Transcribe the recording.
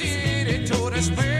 City to despair.